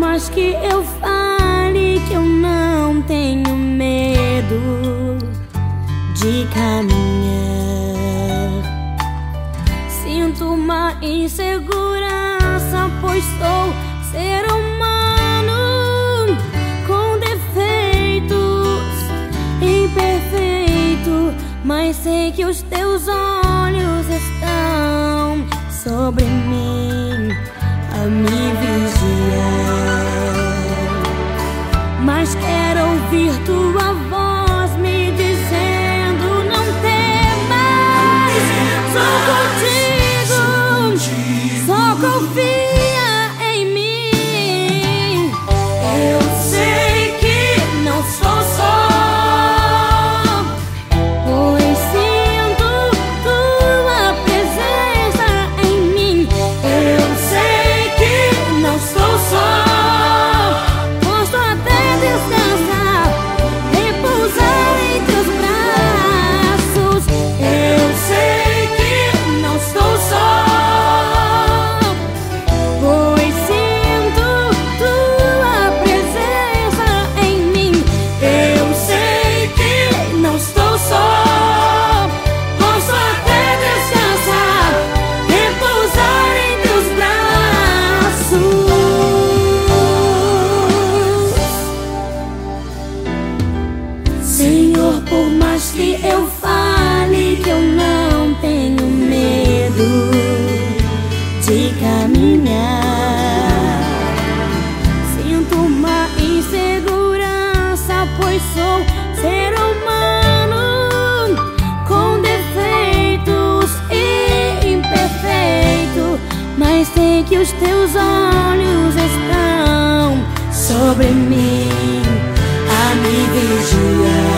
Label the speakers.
Speaker 1: Mais que eu fale que eu não tenho medo de caminhar, sinto uma insegurança, pois sou ser humano com defeitos, imperfeito, mas sei que os teus olhos estão sobre mim a me vigiar. Dia Senhor, por mais que eu fale que eu não tenho medo de caminhar, sinto uma insegurança, pois sou ser humano com defeitos e imperfeito, mas sei que os teus olhos estão sobre mim a me vigiar.